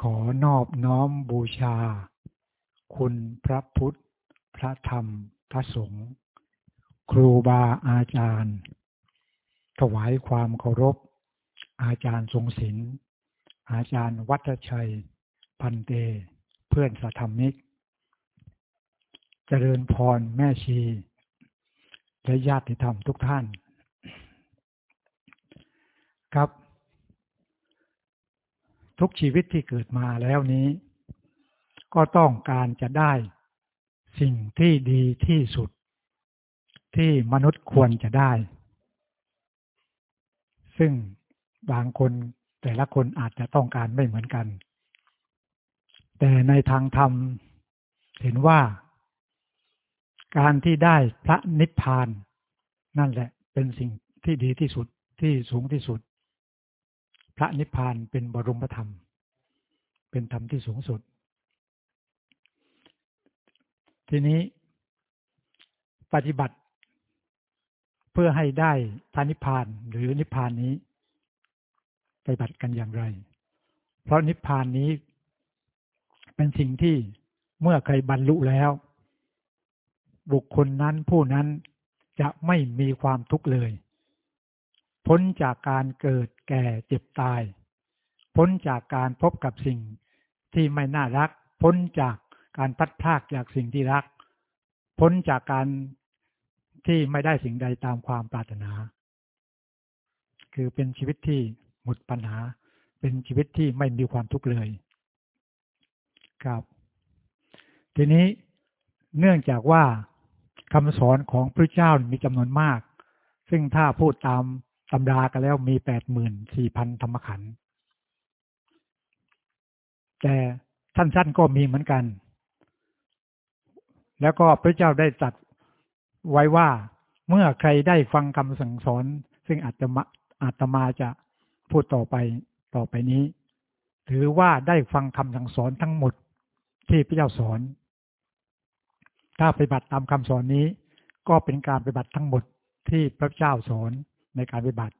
ขอนอบน้อมบูชา คุณพระพุทธ พระธรรม พระสงฆ์ครูบาอาจารย์ ถวายความเคารพ อาจารย์ทรงศิลป์อาจารย์วัฒชัย พันเต เพื่อนสัธรรมิกเจริญพรแม่ชี และญาติธรรมทุกท่าน ครับ ทุกชีวิตที่เกิดมาแล้วนี้ ก็ต้องการจะได้สิ่งที่ดีที่สุด ที่มนุษย์ควรจะได้ ซึ่งบางคนแต่ละคนอาจจะต้องการไม่เหมือนกัน แต่ในทางธรรมเห็นว่า การที่ได้พระนิพพาน นั่นแหละเป็นสิ่งที่ดีที่สุดที่สูงที่สุด พระนิพพานเป็นบรมธรรม เป็นธรรมที่สูงสุด ทีนี้ปฏิบัติเพื่อให้ได้พระนิพพานหรือนิพพานนี้ ปฏิบัติกันอย่างไร เพราะนิพพานนี้เป็นสิ่งที่เมื่อใครบรรลุแล้ว บุคคลนั้นผู้นั้นจะไม่มีความทุกข์เลย พ้นจากการเกิดแก่เจ็บตาย พ้นจากการพบกับสิ่งที่ไม่น่ารัก พ้นจากการพัดพลากจากสิ่งที่รัก พ้นจากการที่ไม่ได้สิ่งใดตามความปรารถนา คือเป็นชีวิตที่หมดปัญหา เป็นชีวิตที่ไม่มีความทุกข์เลย ครับ ทีนี้เนื่องจากว่าคำสอนของพระเจ้ามีจำนวนมาก ซึ่งถ้าพูดตาม ตำรากันแล้วมีแปดหมื่นสี่พันธรรมขันธ์แต่สั้นๆก็มีเหมือนกัน แล้วก็พระเจ้าได้จัดไว้ว่าเมื่อใครได้ฟังคำสั่งสอน ซึ่งอาจจะมาอาตมาจะพูดต่อไปต่อไปนี้ ถือว่าได้ฟังคำสั่งสอนทั้งหมดที่พระเจ้าสอน ถ้าปฏิบัติตามคำสอนนี้ ก็เป็นการปฏิบัติทั้งหมดที่พระเจ้าสอน ในการปฏิบัติ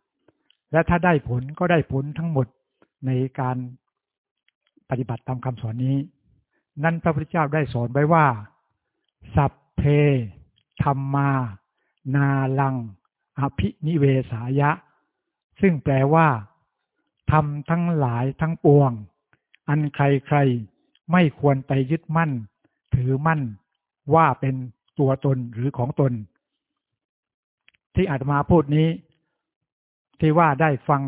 และถ้าได้ผลก็ได้ผลทั้งหมดในการปฏิบัติตามคำสอนนี้ นั้นพระพุทธเจ้าได้สอนไว้ว่า สัพเพธรรมา นาลัง อภินิเวสายะ ซึ่งแปลว่าทำทั้งหลายทั้งปวง อันใครใครไม่ควรไปยึดมั่น ถือมั่นว่าเป็นตัวตนหรือของตน ที่อาตมาพูดนี้ ที่ว่าได้ฟัง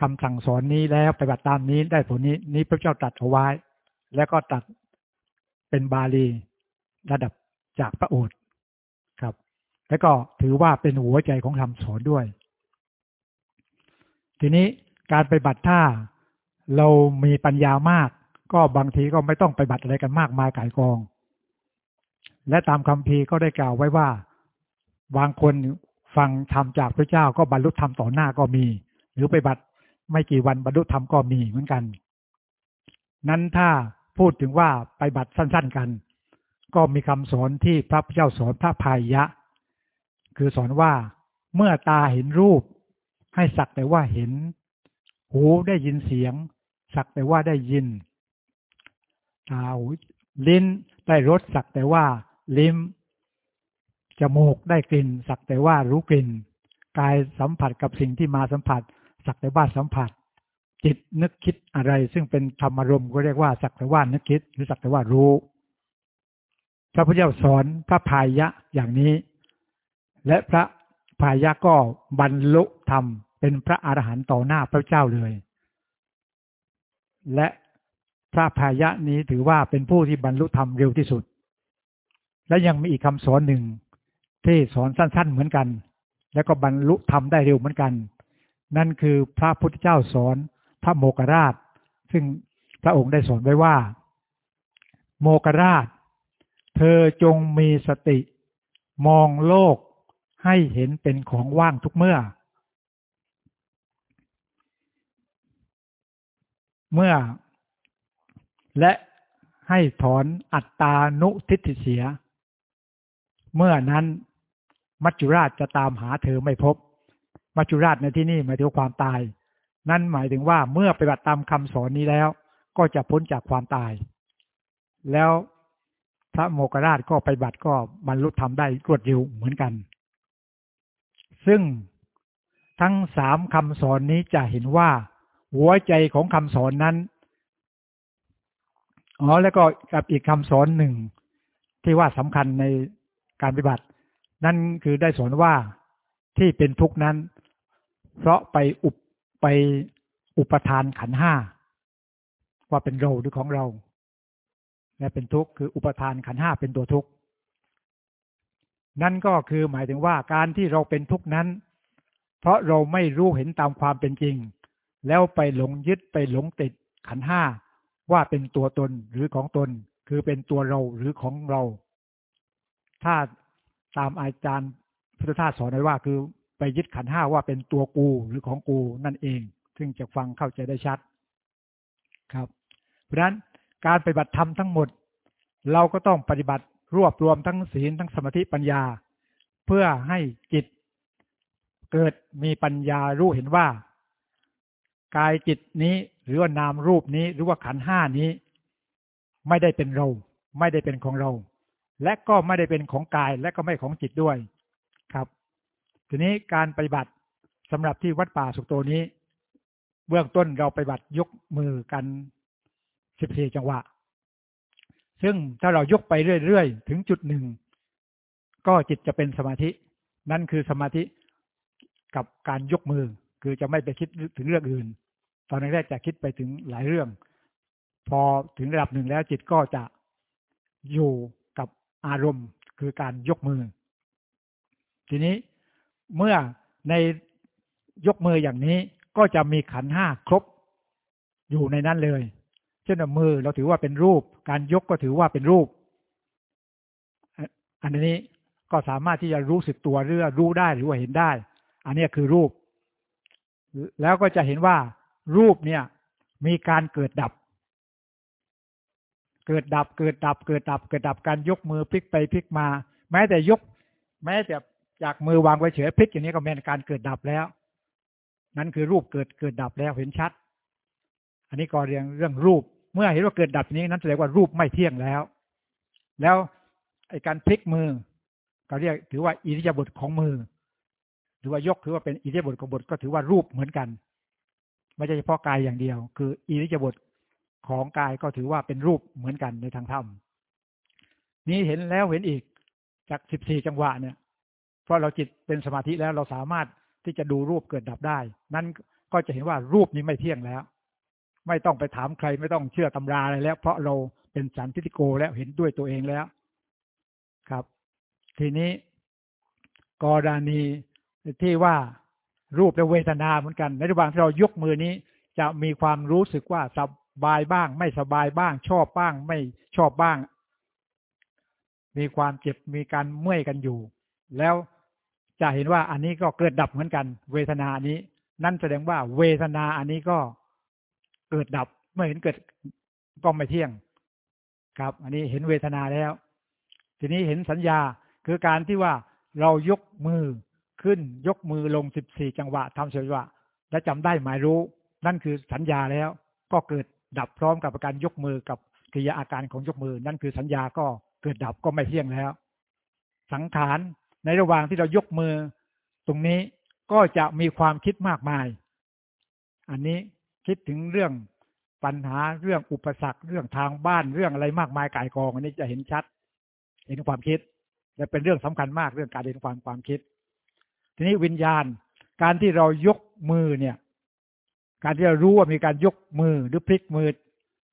คำสั่งสอนนี้แล้วไปบัติตามนี้ได้ผลนี้นี้พระเจ้าตรัสเอาไว้ แล้วก็ตัดเป็นบาลีระดับจากพระโอษฐ์ครับ แล้วก็ถือว่าเป็นหัวใจของคำสอนด้วย ทีนี้การไปบัติถ้าเรามีปัญญามาก ก็บางทีก็ไม่ต้องไปบัติอะไรกันมากมายกายกอง และตามคำพีก็ได้กล่าวไว้ว่า บางคน ฟังธรรมจากพระเจ้าก็บรรลุธรรมต่อหน้าก็มี หรือไปบัติไม่กี่วันบรรลุธรรมก็มีเหมือนกัน นั้นถ้าพูดถึงว่าไปบัตรสั้น ๆกัน ก็มีคำสอนที่พระพุทธเจ้าสอนพระพายะ คือสอนว่าเมื่อตาเห็นรูป ให้สักแต่ว่าเห็น หูได้ยินเสียง สักแต่ว่าได้ยินตาหูลิ้นได้รสสักแต่ว่าลิ้ม จมูกได้กลิ่น สักแต่ว่ารู้กลิ่น กายสัมผัสกับสิ่งที่มาสัมผัส สักแต่ว่าสัมผัส จิตนึกคิดอะไร ซึ่งเป็นธรรมารมณ์ก็เรียกว่าสักแต่ว่านึกคิด หรือสักแต่ว่ารู้ พระพุทธเจ้าสอนพระพายะอย่างนี้ และพระพายะก็บรรลุธรรมเป็นพระอรหันต์ต่อหน้าพระเจ้าเลย และพระพายะนี้ถือว่าเป็นผู้ที่บรรลุธรรมเร็วที่สุด และยังมีอีกคำสอนหนึ่ง ที่สอนสั้น ๆ เหมือนกัน แล้วก็บรรลุธรรมได้เร็วเหมือนกัน นั่นคือพระพุทธเจ้าสอนพระโมกราช ซึ่งพระองค์ได้สอนไว้ว่า โมกราช เธอจงมีสติ มองโลกให้เห็นเป็นของว่างทุกเมื่อ เมื่อ และให้ถอนอัตตานุทิฏฐิเสีย เมื่อนั้น มัจจุราชจะตามหาเธอไม่พบ มัจจุราชในที่นี่หมายถึงความตาย นั่นหมายถึงว่าเมื่อปฏิบัติตามคำสอนนี้แล้ว ก็จะพ้นจากความตาย แล้วพระโมกขราชก็ไปบัติก็บรรลุธรรมได้รวดเร็วเหมือนกัน ซึ่งทั้งสามคำสอนนี้จะเห็นว่า หัวใจของคำสอนนั้นอ๋อแล้วก็กับอีกคำสอนหนึ่งที่ว่าสำคัญในการปฏิบัติ นั่นคือได้สอนว่าที่เป็นทุกข์นั้น เพราะไปอุปไปอุปทานขันห้าว่าเป็นเราหรือของเราและเป็นทุกข์คืออุปทานขันห้าเป็นตัวทุกข์นั่นก็คือหมายถึงว่าการที่เราเป็นทุกข์นั้น เพราะเราไม่รู้เห็นตามความเป็นจริง แล้วไปหลงยึดไปหลงติดขันห้าว่าเป็นตัวตนหรือของตน คือเป็นตัวเราหรือของเรา ถ้า ตามอาจารย์พุทธทาสสอนไว้ว่า คือไปยึดขันห้าว่าเป็นตัวกูหรือของกูนั่นเอง ซึ่งจะฟังเข้าใจได้ชัดครับ เพราะฉะนั้นการปฏิบัติธรรมทั้งหมด เราก็ต้องปฏิบัติรวบรวมทั้งศีลทั้งสมาธิปัญญา เพื่อให้จิต เกิดมีปัญญารู้เห็นว่า กายจิตนี้หรือว่านามรูปนี้หรือว่าขันห้านี้ ไม่ได้เป็นเรา ไม่ได้เป็นของเรา และก็ไม่ได้เป็นของกายและก็ไม่ของจิตด้วยครับ ทีนี้การปฏิบัติสำหรับที่วัดป่าสุกโตนี้ เบื้องต้นเราปฏิบัติยกมือกันสิบสี่จังหวะ ซึ่งถ้าเรายกไปเรื่อยๆ ถึงจุดหนึ่ง ก็จิตจะเป็นสมาธิ นั่นคือสมาธิกับการยกมือ คือจะไม่ไปคิดถึงเรื่องอื่น ตอนแรกจะคิดไปถึงหลายเรื่อง พอถึงระดับหนึ่งแล้วจิตก็จะอยู่ อารมณ์คือการยกมือ ทีนี้เมื่อในยกมืออย่างนี้ก็จะมีขันห้าครบอยู่ในนั้นเลย เช่นมือเราถือว่าเป็นรูป การยกก็ถือว่าเป็นรูป อันนี้ก็สามารถที่จะรู้สึกตัวเรื่องรู้ได้หรือว่าเห็นได้ อันนี้คือรูป แล้วก็จะเห็นว่ารูปเนี่ย มีการเกิดดับ เกิดดับเกิดดับ เกิดดับ เกิดดับการยกมือพลิกไปพลิกมา แม้แต่ยก แม้แต่จากมือวางไว้เฉยพลิกอย่างนี้ก็เป็นการเกิดดับแล้ว นั่นคือรูปเกิดเกิดดับแล้วเห็นชัด อันนี้ก็เรียงเรื่องรูป เมื่อเห็นว่าเกิดดับนี้นั้นแสดงว่ารูปไม่เที่ยงแล้ว แล้วไอการพลิกมือก็เรียกถือว่าอิริยาบถของมือหรือว่ายกถือว่าเป็นอิริยาบถของบทก็ถือว่ารูปเหมือนกัน ไม่ใช่เฉพาะกายอย่างเดียว คืออิริยาบถ ของกายก็ถือว่าเป็นรูปเหมือนกันในทางธรรมนี้เห็นแล้วเห็นอีกจากสิบสี่จังหวะเนี่ย เพราะเราจิตเป็นสมาธิแล้วเราสามารถที่จะดูรูปเกิดดับได้ นั้นก็จะเห็นว่ารูปนี้ไม่เที่ยงแล้ว ไม่ต้องไปถามใครไม่ต้องเชื่อตำราอะไรแล้ว เพราะเราเป็นสันติโกแล้วเห็นด้วยตัวเองแล้วครับ ทีนี้กรณีที่ว่ารูปและเวทนาเหมือนกัน ในระหว่างที่เรายกมือนี้ จะมีความรู้สึกว่าส บายบ้าง ไม่สบายบ้าง ชอบบ้าง ไม่ชอบบ้าง มีความเจ็บมีการเมื่อยกันอยู่ แล้วจะเห็นว่าอันนี้ก็เกิดดับเหมือนกัน เวทนานี้ นั่นแสดงว่าเวทนาอันนี้ก็เกิดดับเมื่อเห็นเกิดก็ไม่เที่ยง ครับ อันนี้เห็นเวทนาแล้ว ทีนี้เห็นสัญญาคือการที่ว่าเรายกมือขึ้นยกมือลงสิบสี่จังหวะทำเฉยว่าและจำได้หมายรู้ นั่นคือสัญญาแล้วก็เกิด ดับพร้อมกับการยกมือกับกิริยาอาการของยกมือ นั่นคือสัญญาก็เกิดดับก็ไม่เที่ยงแล้ว สังขารในระหว่างที่เรายกมือ ตรงนี้ก็จะมีความคิดมากมาย อันนี้คิดถึงเรื่องปัญหาเรื่องอุปสรรคเรื่องทางบ้านเรื่องอะไรมากมายกายกอง อันนี้จะเห็นชัด เห็นความคิดและเป็นเรื่องสำคัญมากเรื่องการเห็นความความคิด ทีนี้วิญญาณการที่เรายกมือเนี่ย การที่เรารู้ว่ามีการยกมือหรือพลิกมือ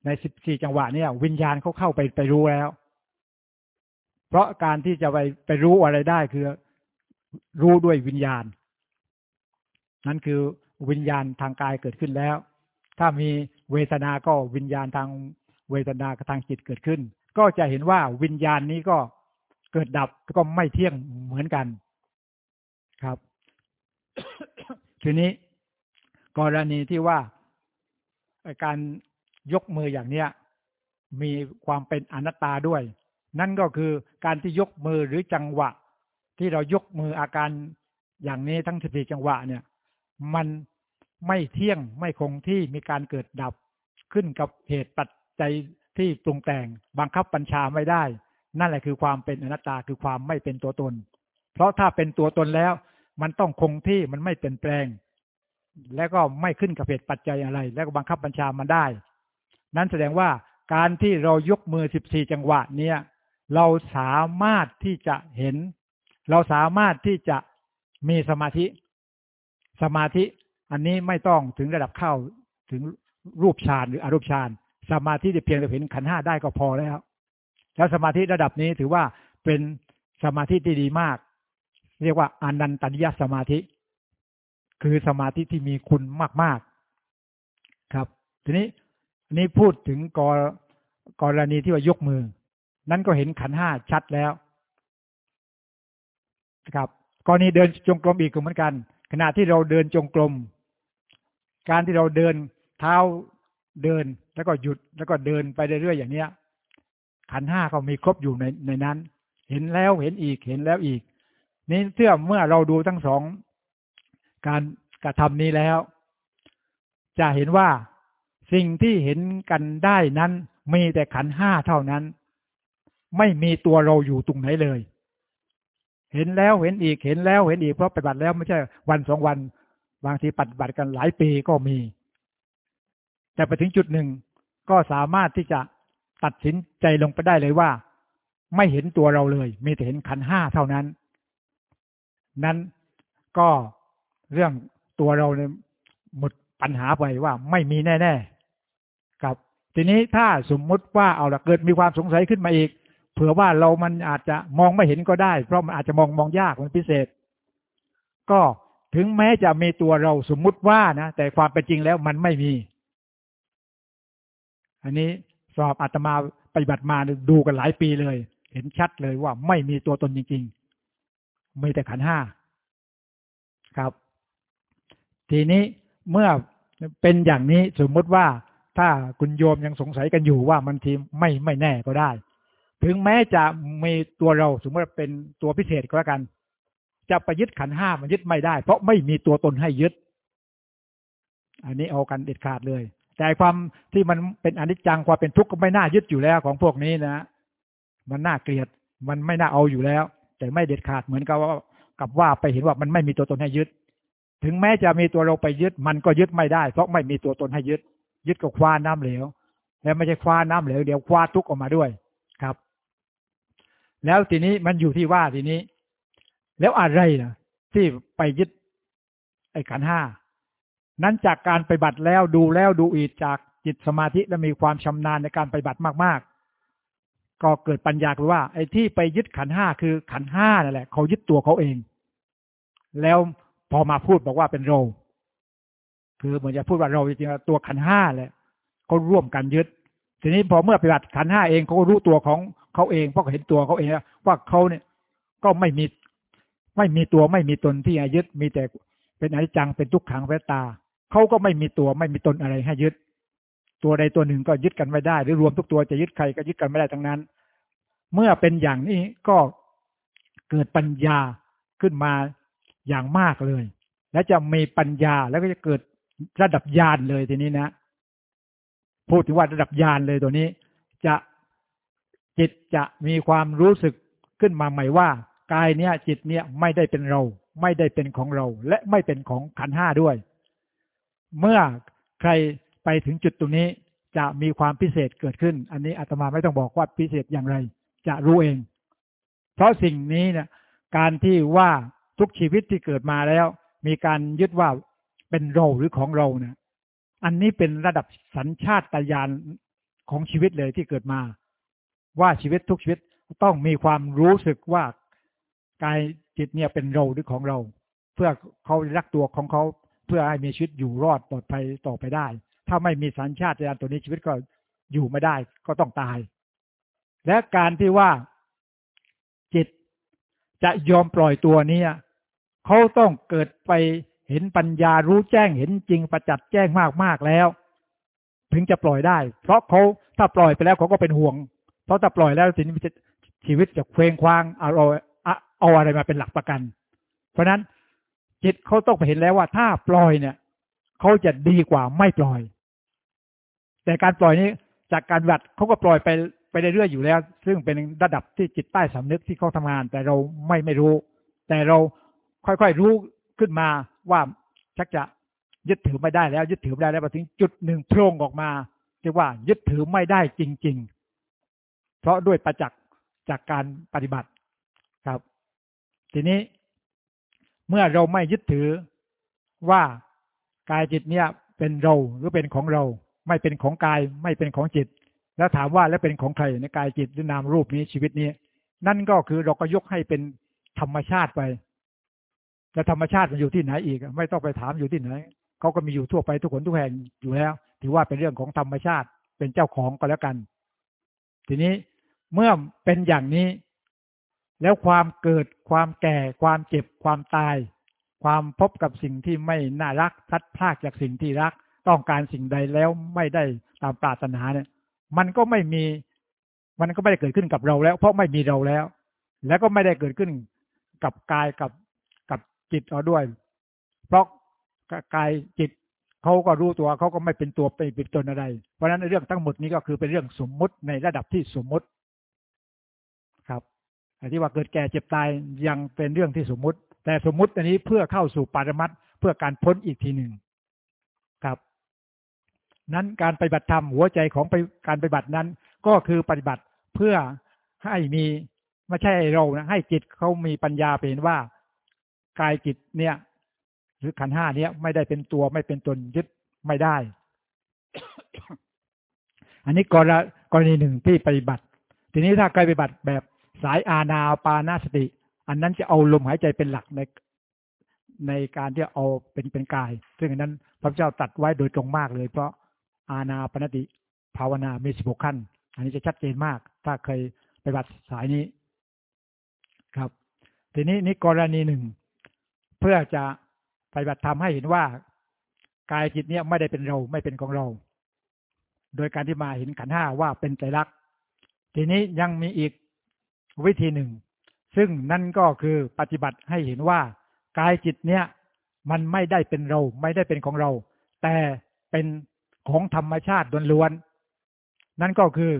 ในสิบสี่จังหวะเนี่ย วิญญาณเขาเข้าไปไปรู้แล้ว เพราะการที่จะไปไปรู้อะไรได้คือ รู้ด้วยวิญญาณ นั่นคือวิญญาณทางกายเกิดขึ้นแล้ว ถ้ามีเวทนาก็วิญญาณทางเวทนาทางจิตเกิดขึ้น ก็จะเห็นว่าวิญญาณนี้ก็เกิดดับก็ไม่เที่ยงเหมือนกันครับ ทีนี้ กรณีที่ว่าการยกมืออย่างเนี้ยมีความเป็นอนัตตาด้วย นั่นก็คือการที่ยกมือหรือจังหวะ ที่เรายกมืออาการอย่างนี้ทั้งสิบสี่จังหวะเนี่ย มันไม่เที่ยงไม่คงที่มีการเกิดดับขึ้นกับเหตุปัจจัยที่ปรุงแต่งบังคับบัญชาไม่ได้ นั่นแหละคือความเป็นอนัตตาคือความไม่เป็นตัวตน เพราะถ้าเป็นตัวตนแล้ว มันต้องคงที่มันไม่เปลี่ยนแปลง แล้วก็ไม่ขึ้นกับเหตุปัจจัยอะไร แล้วก็บังคับบัญชามันได้ นั้นแสดงว่าการที่เรายกมือสิบสี่จังหวะเนี่ยเราสามารถที่จะเห็น เราสามารถที่จะมีสมาธิ สมาธิ อันนี้ไม่ต้องถึงระดับเข้าถึงรูปฌานหรืออรูปฌานสมาธิที่เพียงแต่เห็นขันห้าได้ก็พอแล้ว แล้วสมาธิระดับนี้ถือว่าเป็นสมาธิที่ดีมาก เรียกว่าอนันตนิยสมาธิ คือสมาธิที่มีคุณมาก ๆ ครับ ทีนี้อันนี้พูดถึงกรกรณีที่ว่ายกมือ นั้นก็เห็นขันห้าชัดแล้วครับ กรณีเดินจงกรมอีกเหมือนกัน ขณะที่เราเดินจงกรม การที่เราเดินเท้าเดินแล้วก็หยุดแล้วก็เดินไปเรื่อยๆอย่างเนี้ย ขันห้าก็มีครบอยู่ในในนั้น เห็นแล้วเห็นอีกเห็นแล้วอีกนี่เชื่อเมื่อเราดูทั้งสอง การกระทำนี้แล้ว จะเห็นว่าสิ่งที่เห็นกันได้นั้น มีแต่ขันห้าเท่านั้น ไม่มีตัวเราอยู่ตรงไหนเลย เห็นแล้วเห็นอีกเห็นแล้วเห็นอีกเพราะปฏิบัติแล้วไม่ใช่วันสองวัน บางทีปฏิบัติกันหลายปีก็มี แต่ไปถึงจุดหนึ่งก็สามารถที่จะตัดสินใจลงไปได้เลยว่า ไม่เห็นตัวเราเลย มีแต่เห็นขันห้าเท่านั้น นั้นก็ เรื่องตัวเราเนี่ยหมดปัญหาไปว่าไม่มีแน่ๆครับ ทีนี้ถ้าสมมุติว่าเอาละเกิดมีความสงสัยขึ้นมาอีก เผื่อว่าเรามันอาจจะมองไม่เห็นก็ได้ เพราะมันอาจจะมองมองยากมันพิเศษ ก็ถึงแม้จะมีตัวเราสมมุติว่านะแต่ความเป็นจริงแล้วมันไม่มี อันนี้สอบอาตมาปฏิบัติมาดูกันหลายปีเลย เห็นชัดเลยว่าไม่มีตัวตนจริง ๆ ไมีแต่ขันห้าครับ ทีนี้เมื่อเป็นอย่างนี้สมมติว่าถ้าคุณโยมยังสงสัยกันอยู่ว่ามันทีไม่ไม่แน่ก็ได้ ถึงแม้จะมีตัวเราสมมติเป็นตัวพิเศษก็แล้วกัน จะไปยึดขันห้ามันยึดไม่ได้ เพราะไม่มีตัวตนให้ยึด อันนี้เอากันเด็ดขาดเลย แต่ความที่มันเป็นอนิจจังความเป็นทุกข์ก็ไม่น่ายึดอยู่แล้วของพวกนี้นะมันน่าเกลียดมันไม่น่าเอาอยู่แล้ว แต่ไม่เด็ดขาดเหมือนกับว่ากับว่าไปเห็นว่ามันไม่มีตัวตนให้ยึด ถึงแม้จะมีตัวเราไปยึด มันก็ยึดไม่ได้ เพราะไม่มีตัวตนให้ยึด ยึดกับคว้าน้ำเหลว แล้วไม่ใช่คว้าน้ำเหลวเดี๋ยวคว้าทุกออกมาด้วยครับ แล้วทีนี้มันอยู่ที่ว่าทีนี้ แล้วอะไรนะที่ไปยึด ไอ้ขันห้านั้นจากการไปบัติแล้วดูแล้วดูอีกจากจิตสมาธิและมีความชำนาญในการไปบัติมากๆ ก็เกิดปัญญาคือว่า ไอ้ที่ไปยึดขันห้าคือขันห้านั่นแหละเขายึดตัวเขาเอง แล้ว พอมาพูดบอกว่าเป็นเรา คือเหมือนจะพูดว่าเราจริงๆตัวขันห้าแหละเขาร่วมกันยึด ทีนี้พอเมื่อปฏิบัติขันห้าเองเขาก็รู้ตัวของเขาเองเพราะเห็นตัวเขาเองว่าเขาเนี่ย ก็ไม่มีไม่มีตัวไม่มีตนที่ยึดมีแต่เป็นอนิจจังเป็นทุกขังเวตาเขาก็ไม่มีตัวไม่มีตนอะไรให้ยึด ตัวใดตัวหนึ่งก็ยึดกันไม่ได้ หรือรวมทุกตัวจะยึดใครก็ยึดกันไม่ได้ทั้งนั้น เมื่อเป็นอย่างนี้ก็เกิดปัญญาขึ้นมา อย่างมากเลย และจะมีปัญญาแล้วก็จะเกิดระดับญาณเลยทีนี้นะ พูดถึงว่าระดับญาณเลยตัวนี้ จะจิตจะมีความรู้สึกขึ้นมาใหม่ว่ากายเนี้ยจิตเนี้ยไม่ได้เป็นเรา ไม่ได้เป็นของเรา และไม่เป็นของขันห้าด้วย เมื่อใครไปถึงจุดตรงนี้จะมีความพิเศษเกิดขึ้น อันนี้อาตมาไม่ต้องบอกว่าพิเศษอย่างไร จะรู้เอง เพราะสิ่งนี้เนี่ยการที่ว่า ทุกชีวิตที่เกิดมาแล้ว มีการยึดว่าเป็นเราหรือของเราเนี่ยอันนี้เป็นระดับสัญชาตญาณของชีวิตเลยที่เกิดมา ว่าชีวิตทุกชีวิตต้องมีความรู้สึกว่ากายจิตเนี่ยเป็นเราหรือของเรา เพื่อเขารักตัวของเขาเพื่อให้มีชีวิตอยู่รอดปลอดภัยต่อไปได้ ถ้าไม่มีสัญชาตญาณตัวนี้ชีวิตก็อยู่ไม่ได้ก็ต้องตาย และการที่ว่าจิตจะยอมปล่อยตัวนี้ เขาต้องเกิดไปเห็นปัญญารู้แจ้งเห็นจริงประจักษ์แจ้งมากมากแล้ว ถึงจะปล่อยได้ เพราะเขาถ้าปล่อยไปแล้วเขาก็เป็นห่วง เพราะถ้าปล่อยแล้วทีนี้ชีวิตจะเคว้งคว้างเอาเอาอะไรมาเป็นหลักประกัน เพราะนั้นจิตเขาต้องไปเห็นแล้วว่าถ้าปล่อยเนี่ยเขาจะดีกว่าไม่ปล่อย แต่การปล่อยนี้จากการวัดเขาก็ปล่อยไปไปเรื่อยๆอยู่แล้ว ซึ่งเป็นระดับที่จิตใต้สำนึกที่เขาทำงาน แต่เราไม่ไม่รู้ แต่เรา ค่อยๆรู้ขึ้นมาว่าชักจะยึดถือไม่ได้แล้ว ยึดถือไม่ได้แล้วพอถึงจุดหนึ่งโพร่งออกมาเรียกว่ายึดถือไม่ได้จริง ๆ เพราะด้วยประจักษ์จากการปฏิบัติครับ ทีนี้เมื่อเราไม่ยึดถือว่ากายจิตเนี่ยเป็นเราหรือเป็นของเรา ไม่เป็นของกายไม่เป็นของจิต แล้วถามว่าแล้วเป็นของใครในกายจิตหรือนามรูปนี้ชีวิตนี้ นั่นก็คือเราก็ยกให้เป็นธรรมชาติไป แต่ธรรมชาติมันอยู่ที่ไหนอีก ไม่ต้องไปถามอยู่ที่ไหนเขาก็มีอยู่ทั่วไปทุกคนทุกแห่งอยู่แล้ว ถือว่าเป็นเรื่องของธรรมชาติเป็นเจ้าของก็แล้วกัน ทีนี้เมื่อเป็นอย่างนี้ แล้วความเกิดความแก่ ความเจ็บความตาย ความพบกับสิ่งที่ไม่น่ารักพัดพลากจากสิ่งที่รัก ต้องการสิ่งใดแล้วไม่ได้ตามปรารถนาเนี่ย มันก็ไม่มี มันก็ไม่ได้เกิดขึ้นกับเราแล้ว เพราะไม่มีเราแล้ว แล้วก็ไม่ได้เกิดขึ้นกับกายกับ จิตเราด้วย เพราะกายจิตเขาก็รู้ตัวเขาก็ไม่เป็นตัวไปเป็นตนอะไร เพราะฉะนั้นเรื่องทั้งหมดนี้ก็คือเป็นเรื่องสมมุติในระดับที่สมมุติครับที่ว่าเกิดแก่เจ็บตายยังเป็นเรื่องที่สมมุติ แต่สมมุติอันนี้เพื่อเข้าสู่ปารมัตเพื่อการพ้นอีกทีหนึ่งครับ นั้นการปฏิบัติธรรมหัวใจของการปฏิบัตินั้น ก็คือปฏิบัติเพื่อให้มีไม่ใช่เรานะให้จิตเขามีปัญญาเป็นว่า กายจิตเนี่ย หรือขันห้าเนี้ยไม่ได้เป็นตัวไม่เป็นตนยึดไม่ได้ อันนี้กรกรณีหนึ่งที่ปฏิบัติ ทีนี้ถ้าใครปฏิบัติแบบสายอาณาปานาสติ อันนั้นจะเอาลมหายใจเป็นหลักในในการที่เอาเป็นเป็นกาย ซึ่งอันนั้นพระเจ้าตัดไว้โดยตรงมากเลย เพราะอาณาปณติภาวนามีสิบหกขั้น อันนี้จะชัดเจนมาก ถ้าเคยปฏิบัติสายนี้ครับ ทีนี้นี่กรณีหนึ่ง เพื่อจะปฏิบัติธรรมให้เห็นว่ากายจิตเนี่ยไม่ได้เป็นเราไม่เป็นของเรา โดยการที่มาเห็นขันห้าว่าเป็นใจรักทีนี้ยังมีอีกวิธีหนึ่ง ซึ่งนั่นก็คือปฏิบัติให้เห็นว่ากายจิตเนี่ย มันไม่ได้เป็นเรา ไม่ได้เป็นของเรา แต่เป็นของธรรมชาติล้วนๆนั่นก็คือ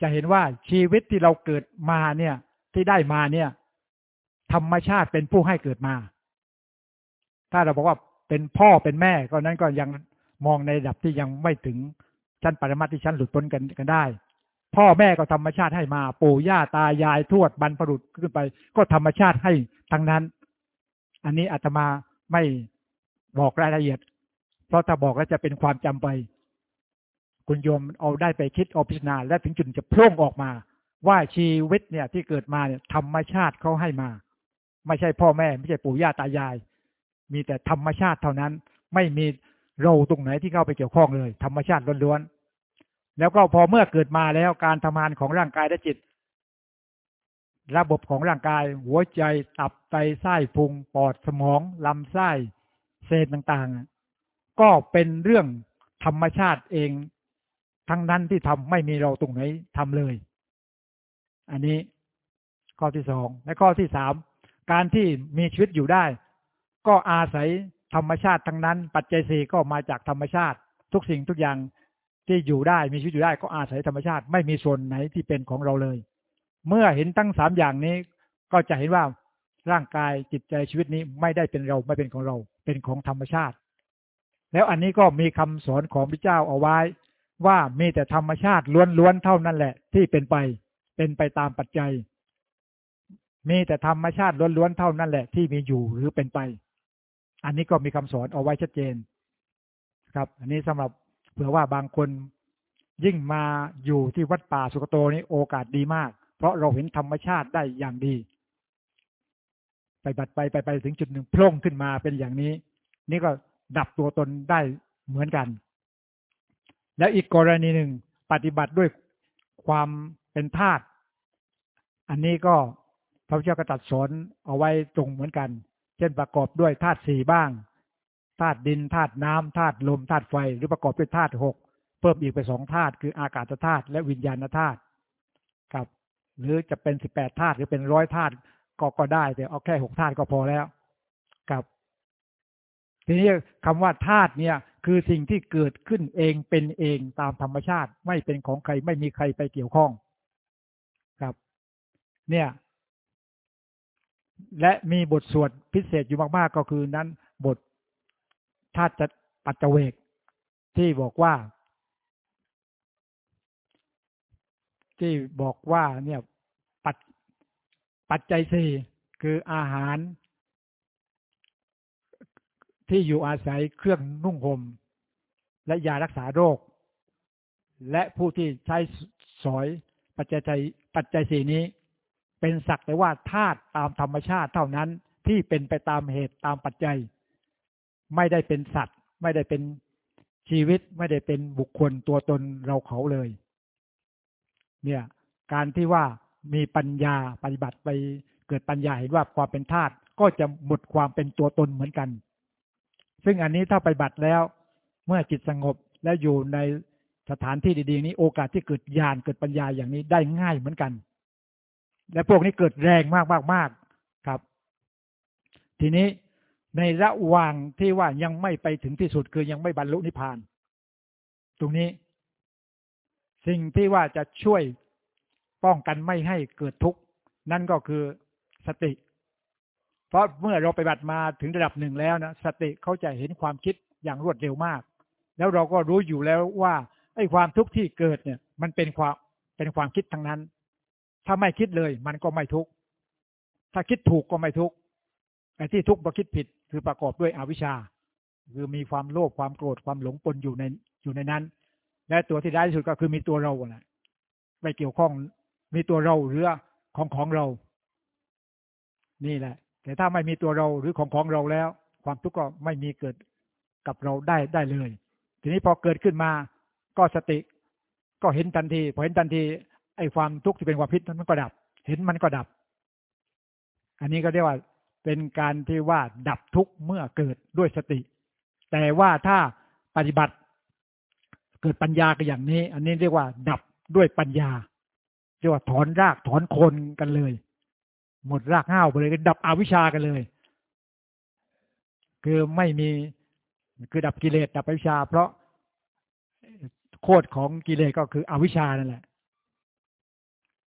จะเห็นว่าชีวิตที่เราเกิดมาเนี่ย ที่ได้มาเนี่ย ธรรมชาติเป็นผู้ให้เกิดมา ถ้าเราบอกว่าเป็นพ่อเป็นแม่ก็นั้นก็ยังมองในระดับที่ยังไม่ถึงชั้นปรมาที่ชั้นหลุดพ้นกันกันได้ พ่อแม่ก็ธรรมชาติให้มา ปู่ย่าตายายทวดบรรพบุรุษขึ้นไป ก็ธรรมชาติให้ทั้งนั้น อันนี้อาตมาไม่บอกรายละเอียด เพราะถ้าบอกแล้วจะเป็นความจำไป คุณโยมเอาได้ไปคิดเอาพิจารณาและถึงจุดจะพุ่งออกมา ว่าชีวิตเนี่ยที่เกิดมาเนี่ยธรรมชาติเขาให้มา ไม่ใช่พ่อแม่ ไม่ใช่ปู่ย่าตายาย มีแต่ธรรมชาติเท่านั้น ไม่มีเราตรงไหนที่เข้าไปเกี่ยวข้องเลย ธรรมชาติล้วนๆแล้วก็พอเมื่อเกิดมาแล้วการทำงานของร่างกายและจิต ระบบของร่างกาย หัวใจตับไตไส้พุงปอดสมองลำไส้เซลล์ต่างๆ ก็เป็นเรื่องธรรมชาติเอง ทั้งนั้นที่ทำไม่มีเราตรงไหนทำเลย อันนี้ข้อที่สองและข้อที่สามการที่มีชีวิตอยู่ได้ ก็อาศัยธรรมชาติทั้งนั้น ปัจจัยสี่ก็มาจากธรรมชาติ ทุกสิ่งทุกอย่างที่อยู่ได้มีชีวิตอยู่ได้ก็อาศัยธรรมชาติไม่มีส่วนไหนที่เป็นของเราเลย เมื่อเห็นทั้งสามอย่างนี้ ก็จะเห็นว่าร่างกายจิตใจชีวิตนี้ไม่ได้เป็นเราไม่เป็นของเรา เป็นของธรรมชาติ แล้วอันนี้ก็มีคำสอนของพระเจ้าเอาไว้ ว่ามีแต่ธรรมชาติล้วนๆเท่านั้นแหละ ที่เป็นไป เป็นไปตามปัจจัย มีแต่ธรรมชาติล้วนๆเท่านั้นแหละ ที่มีอยู่หรือเป็นไป อันนี้ก็มีคำสอนเอาไว้ชัดเจนครับ อันนี้สำหรับเผื่อว่าบางคนยิ่งมาอยู่ที่วัดป่าสุกโตนี้โอกาสดีมาก เพราะเราเห็นธรรมชาติได้อย่างดี ไปบัดไปไปไปถึงจุดหนึ่งโพล่งขึ้นมาเป็นอย่างนี้ นี่ก็ดับตัวตนได้เหมือนกัน แล้วอีกกรณีหนึ่งปฏิบัติด้วยความเป็นธาตุอันนี้ก็พระเจ้าก็ตัดสอนเอาไว้ตรงเหมือนกัน เช่นประกอบด้วยธาตุสี่บ้างธาตุดินธาตุน้ำธาตุลมธาตุไฟ หรือประกอบด้วยธาตุหกเพิ่มอีกไปสองธาตุคืออากาศธาตุและวิญญาณธาตุครับ หรือจะเป็นสิบแปดธาตุหรือเป็นร้อยธาตุก็ก็ได้ แต่เอาแค่หกธาตุก็พอแล้วครับ ทีนี้คำว่าธาตุเนี่ย คือสิ่งที่เกิดขึ้นเองเป็นเองตามธรรมชาติ ไม่เป็นของใครไม่มีใครไปเกี่ยวข้อง ครับ เนี่ย และมีบทสวดพิเศษอยู่มากๆ ก็คือนั้นบทธาตุปัจเจเวกที่บอกว่า ที่บอกว่าเนี่ยปัจปัจจัยสี่คืออาหาร ที่อยู่อาศัยเครื่องนุ่งห่มและยารักษาโรค และผู้ที่ใช้สอยปัจจัยปัจจัยสี่นี้ เป็นสักแต่ว่าธาตุตามธรรมชาติเท่านั้นที่เป็นไปตามเหตุตามปัจจัย ไม่ได้เป็นสัตว์ ไม่ได้เป็นชีวิตไม่ได้เป็นบุคคลตัวตนเราเขาเลย เนี่ย การที่ว่ามีปัญญาปฏิบัติไปเกิดปัญญาเห็นว่าความเป็นธาตุก็จะหมดความเป็นตัวตนเหมือนกัน ซึ่งอันนี้ถ้าไปบัติแล้ว เมื่อจิตสงบและอยู่ในสถานที่ดีๆนี้โอกาสที่เกิดญาณเกิดปัญญาอย่างนี้ได้ง่ายเหมือนกัน และพวกนี้เกิดแรงมากมากมากครับ ทีนี้ในระหว่างที่ว่ายังไม่ไปถึงที่สุดคือยังไม่บรรลุนิพพาน ตรงนี้ สิ่งที่ว่าจะช่วยป้องกันไม่ให้เกิดทุกข์นั่นก็คือสติ เพราะเมื่อเราไปบัติมาถึงระดับหนึ่งแล้วนะสติเขาจะเห็นความคิดอย่างรวดเร็วมาก แล้วเราก็รู้อยู่แล้วว่าไอ้ความทุกข์ที่เกิดเนี่ย มันเป็นความเป็นความคิดทั้งนั้น ถ้าไม่คิดเลย มันก็ไม่ทุกข์ถ้าคิดถูกก็ไม่ทุกข์ไอ้ที่ทุกข์เพราะคิดผิดคือประกอบด้วยอวิชชา คือมีความโลภความโกรธความหลงปนอยู่ในอยู่ในนั้น และตัวที่ได้ที่สุดก็คือมีตัวเราแหละไปเกี่ยวข้องมีตัวเราหรือของของเรา นี่แหละ แต่ถ้าไม่มีตัวเราหรือของของเราแล้ว ความทุกข์ก็ไม่มีเกิดกับเราได้ได้เลย ทีนี้พอเกิดขึ้นมา ก็สติ ก็เห็นทันทีพอเห็นทันที ไอ้ความทุกข์ที่เป็นความพิษมันก็ดับ เห็นมันก็ดับ อันนี้ก็เรียกว่าเป็นการที่ว่าดับทุกข์เมื่อเกิดด้วยสติ แต่ว่าถ้าปฏิบัติเกิดปัญญากันอย่างนี้ อันนี้เรียกว่า ดับด้วยปัญญาเรียกว่าถอนรากถอนโคนกันเลย หมดรากห้าวไปเลยดับอวิชากันเลย คือไม่มีคือดับกิเลสดับอวิชชาเพราะโคตรของกิเลสก็คืออวิชชานั่นแหละ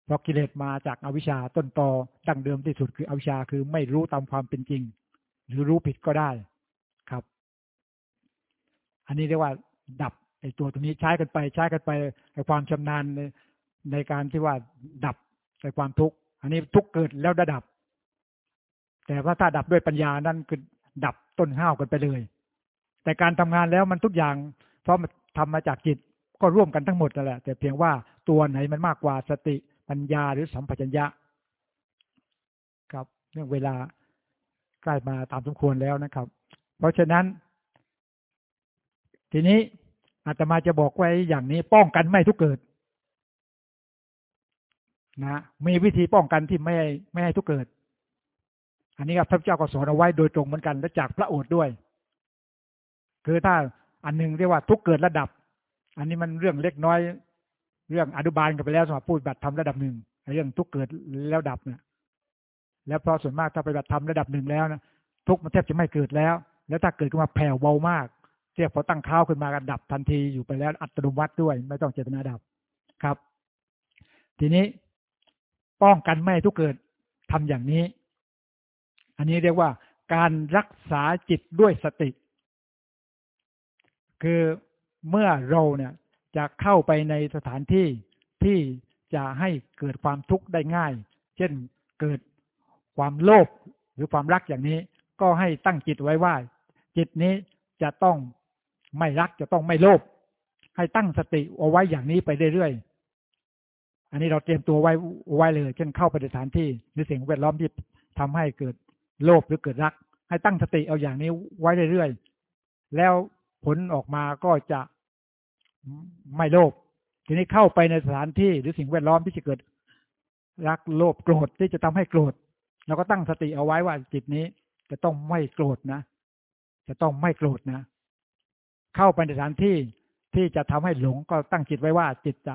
เพราะกิเลสมาจากอวิชชาต้นตอดั้งเดิมที่สุดคืออวิชชาคือไม่รู้ตามความเป็นจริง หรือรู้ผิดก็ได้ครับ อันนี้เรียกว่า ดับไอ้ตัวตรงนี้ใช้กันไปใช้กันไปไอ้ความชำนาญในในการที่ว่าดับไอ้ความทุกข์อันนี้ทุกเกิดแล้วดับ แต่ว่าถ้าดับด้วยปัญญานั่นคือดับต้นห้าวกันไปเลย แต่การทำงานแล้วมันทุกอย่าง เพราะมันทำมาจากจิตก็ร่วมกันทั้งหมดนั่นแหละ แต่เพียงว่าตัวไหนมันมากกว่าสติ ปัญญาหรือสัมปชัญญะครับเรื่องเวลาใกล้มาตามสมควรแล้วนะครับ เพราะฉะนั้น ทีนี้อาตมาจะบอกไว้อย่างนี้ป้องกันไม่ทุกเกิดนะมีวิธีป้องกันที่ไม่ไม่ให้ทุกเกิด อันนี้ครับพระเจ้าก็สอนเอาไว้โดยตรงเหมือนกันและจากพระโอษฐ์ด้วย คือถ้าอันหนึ่งเรียกว่าทุกเกิดระดับ อันนี้มันเรื่องเล็กน้อย เรื่องอนุบาลกันไปแล้วสำหรับผู้ปฏิบัติธรรมระดับหนึ่งเรื่องทุกเกิดแล้วดับเนี่ยแล้วพอส่วนมากถ้าปฏิบัติธรรมระดับหนึ่งแล้วนะทุกมันแทบจะไม่เกิดแล้ว แล้วถ้าเกิดขึ้นมาแผ่วเบามากเทียบพอตั้งข้าวขึ้นมากันดับทันทีอยู่ไปแล้วอัตโนมัติด้วย ไม่ต้องเจตนาดับครับ ทีนี้ป้องกันไม่ทุกเกิดทำอย่างนี้ อันนี้เรียกว่าการรักษาจิตด้วยสติ คือเมื่อเราเนี่ย จะเข้าไปในสถานที่ที่จะให้เกิดความทุกข์ได้ง่าย เช่นเกิดความโลภหรือความรักอย่างนี้ ก็ให้ตั้งจิตไว้ว่า จิตนี้จะต้องไม่รักจะต้องไม่โลภให้ตั้งสติเอาไว้อย่างนี้ไปเรื่อยๆอันนี้เราเตรียมตัวไว้ไว้เลย เช่นเข้าไปในสถานที่หรือสิ่งแวดล้อมที่ทำให้เกิดโลภหรือเกิดรัก ให้ตั้งสติเอาอย่างนี้ไว้เรื่อยๆแล้วผลออกมาก็จะ ไม่โลภทีนี้เข้าไปในสถานที่หรือสิ่งแวดล้อมที่จะเกิด รักโลภโกรธที่จะทำให้โกรธเราก็ตั้งสติเอาไว้ว่าจิตนี้ จะต้องไม่โกรธนะ จะต้องไม่โกรธนะ เข้าไปในสถานที่ที่จะทำให้หลงก็ตั้งจิตไว้ว่า จิตจะ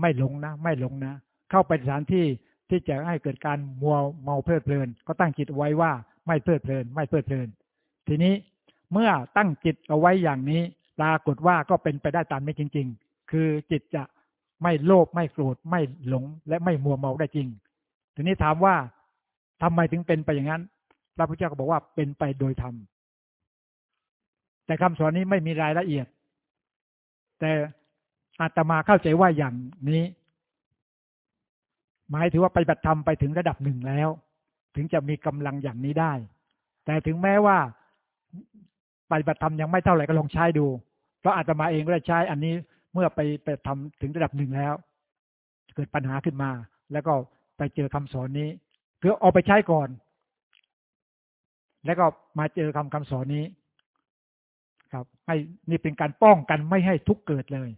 ไม่หลงนะ ไม่หลงนะ เข้าไปสถานที่ที่จะให้เกิดการมัวเมาเพลิดเพลิน ก็ตั้งจิตไว้ว่าไม่เพลิดเพลิน ไม่เพลิดเพลิน ทีนี้เมื่อตั้งจิตเอาไว้อย่างนี้ ปรากฏว่าก็เป็นไปได้ตามนี้จริง ๆ คือจิตจะไม่โลภไม่โกรธไม่หลงและไม่มัวเมาได้จริง ทีนี้ถามว่าทำไมถึงเป็นไปอย่างนั้น พระพุทธเจ้าก็บอกว่าเป็นไปโดยธรรม แต่คำสอนนี้ไม่มีรายละเอียด แต่อาตมาเข้าใจว่าอย่างนี้ หมายถือว่าไปบัติธรรมไปถึงระดับหนึ่งแล้ว ถึงจะมีกำลังอย่างนี้ได้ แต่ถึงแม้ว่า ปฏิบัติธรรมยังไม่เท่าไหร่ก็ลองใช้ดูเพราะอาตมาเองก็ได้ใช้อันนี้เมื่อไปไปทำถึงระดับหนึ่งแล้ว เกิดปัญหาขึ้นมา แล้วก็ไปเจอคำสอนนี้คือเอาไปใช้ก่อน แล้วก็มาเจอคำคำสอนนี้ ครับ ให้นี่เป็นการป้องกันไม่ให้ทุกเกิดเลย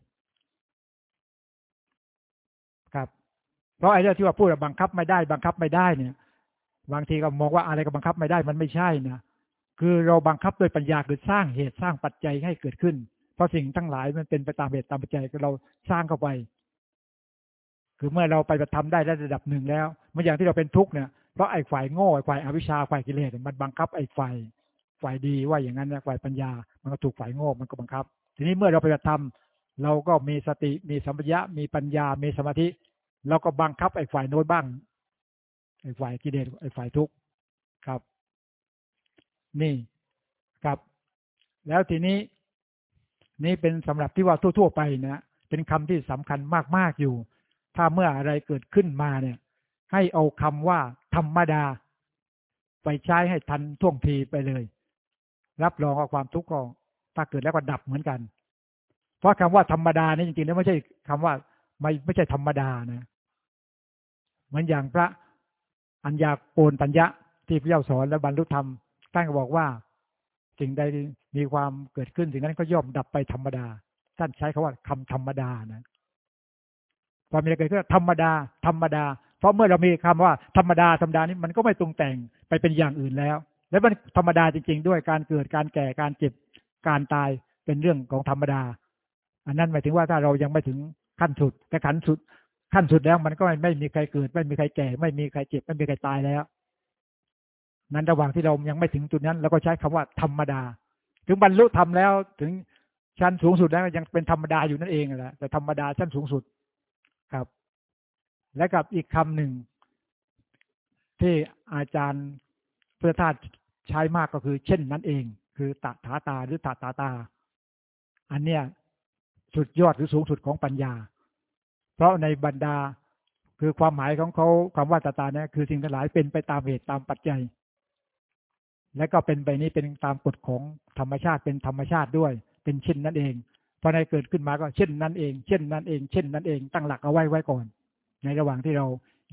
ครับ เพราะไอ้เรื่องที่ว่าพูดบังคับไม่ได้ บังคับไม่ได้เนี่ย บางทีก็มองว่าอะไรก็บังคับไม่ได้มันไม่ใช่นะ คือเราบังคับโดยปัญญาคือสร้างเหตุสร้างปัจจัยให้เกิดขึ้น เพราะสิ่งทั้งหลายมันเป็นไปตามเหตุตามปัจจัยเราสร้างเข้าไป คือเมื่อเราไปประทำได้ระดับหนึ่งแล้วเมื่ออย่างที่เราเป็นทุกข์เนี่ยเพราะไอ้ฝ่ายโง่ไอ้ฝ่ายอวิชชาฝ่ายกิเลสมันบังคับไอ้ฝ่ายฝ่ายดีว่าอย่างนั้นนะฝ่ายปัญญา มันก็ถูกฝ่ายโง่มันก็บังคับ ทีนี้เมื่อเราไปทำเราก็มีสติมีสัมปชัญญะมีปัญญา มีสมาธิเราก็บังคับไอ้ฝ่ายโน้นบ้างไอ้ฝ่ายกิเลสไอ้ฝ่ายทุกข์ครับ นี่ครับ แล้วทีนี้ นี่เป็นสำหรับที่ว่าทั่ว ๆ ไปนะเป็นคำที่สำคัญมากๆอยู่ ถ้าเมื่ออะไรเกิดขึ้นมาเนี่ย ให้เอาคำว่า ธรรมดา ไปใช้ให้ทันท่วงทีไปเลย รับรองว่าความทุกข์ก็ถ้าเกิดแล้วก็ดับเหมือนกัน เพราะคำว่าธรรมดานี่จริงๆแล้วไม่ใช่คำว่า ไม่ไม่ใช่ธรรมดานะเหมือนอย่างพระอัญญาโปนปัญญะที่พระเจ้าสอนและบรรลุธรรม ท่านก็บอกว่าสิ่งใดมีความเกิดขึ้นสิ่งนั้นก็ย่อมดับไปธรรมดา ท่านใช้คาว่าคำธรรมดานะความมีอะไรเกิดขึ้นธรรมดา ธรรมดา เพราะเมื่อเรามีคำว่าธรรมดาธรรมดานี้มันก็ไม่ตรงแต่งไปเป็นอย่างอื่นแล้ว และมันธรรมดาจริง ๆ ด้วยการเกิดการแก่การเจ็บการตายเป็นเรื่องของธรรมดา อันนั้นหมายถึงว่าถ้าเรายังไม่ถึงขั้นสุดแต่ขั้นสุดขั้นสุดแล้วมันก็ไม่มีใครเกิด ไม่มีใครแก่ ไม่มีใครเจ็บ ไม่มีใครตายแล้ว นั้นระหว่างที่เรายังไม่ถึงจุดนั้นเราก็ใช้คำว่าธรรมดา ถึงบรรลุธรรมแล้วถึงชั้นสูงสุดแล้วยังเป็นธรรมดาอยู่นั่นเองแหละแต่ธรรมดาชั้นสูงสุดครับ และกับอีกคำหนึ่ง ที่อาจารย์เพื่อธาตุใช้มากก็คือ เช่นนั้นเอง คือตาถาตาหรือตถาตา อันเนี้ยสุดยอดหรือสูงสุดของปัญญา เพราะในบรรดาคือความหมายของเขาความว่าตาตาเนี่ยคือสิ่งทั้งหลายเป็นไปตามเหตุตามปัจจัย และก็เป็นไปนี้เป็นตามกฎของธรรมชาติเป็นธรรมชาติด้วย เป็นเช่นนั้นเองพอในเกิดขึ้นมาก็เช่นนั้นเอง เช่นนั้นเอง เช่นนั้นเอง ตั้งหลักเอาไว้ไว้ก่อน ในระหว่างที่เรา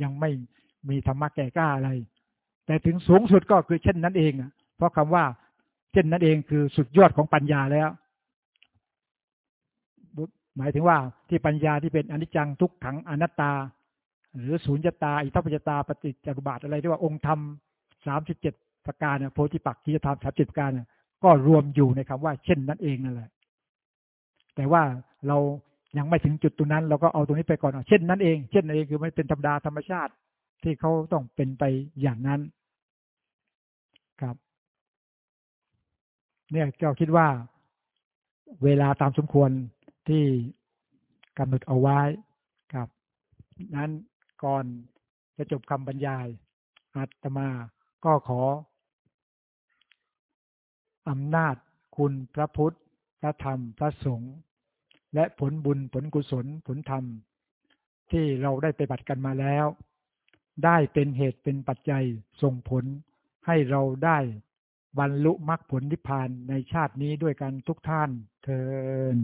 ยังไม่มีธรรมะแก่กล้าอะไร แต่ถึงสูงสุดก็คือเช่นนั้นเองเพราะคำว่า เช่นนั้นเองคือสุดยอดของปัญญาแล้ว หมายถึงว่าที่ปัญญาที่เป็นอนิจจังทุกขังอนัตตา หรือศูนย์จตาอิทัปปัจตาปฏิจจารบาทอะไรที่ว่าองค์ธรรมสามสิบเจ็ด ประการเนี่ยโพธิปักขีธรรมสามจิตการเนี่ยก็รวมอยู่ในคำว่าเช่นนั้นเองนั่นแหละ แต่ว่าเรายังไม่ถึงจุดตรงนั้น เราก็เอาตรงนี้ไปก่อนเช่นนั้นเอง เช่นนั้นเองคือไม่เป็นธรรมดาธรรมชาติที่เขาต้องเป็นไปอย่างนั้นครับ เนี่ยก็คิดว่าเวลาตามสมควรที่กำหนดเอาไว้ครับ นั้นก่อนจะจบคำบรรยายอาตมาก็ขอ อำนาจคุณพระพุทธ พระธรรม พระสงฆ์และผลบุญผลกุศลผลธรรม ที่เราได้ไปบัติกันมาแล้ว ได้เป็นเหตุเป็นปัจจัยส่งผลให้เราได้บรรลุมรรคผลนิพพานในชาตินี้ด้วยกันทุกท่านเทอ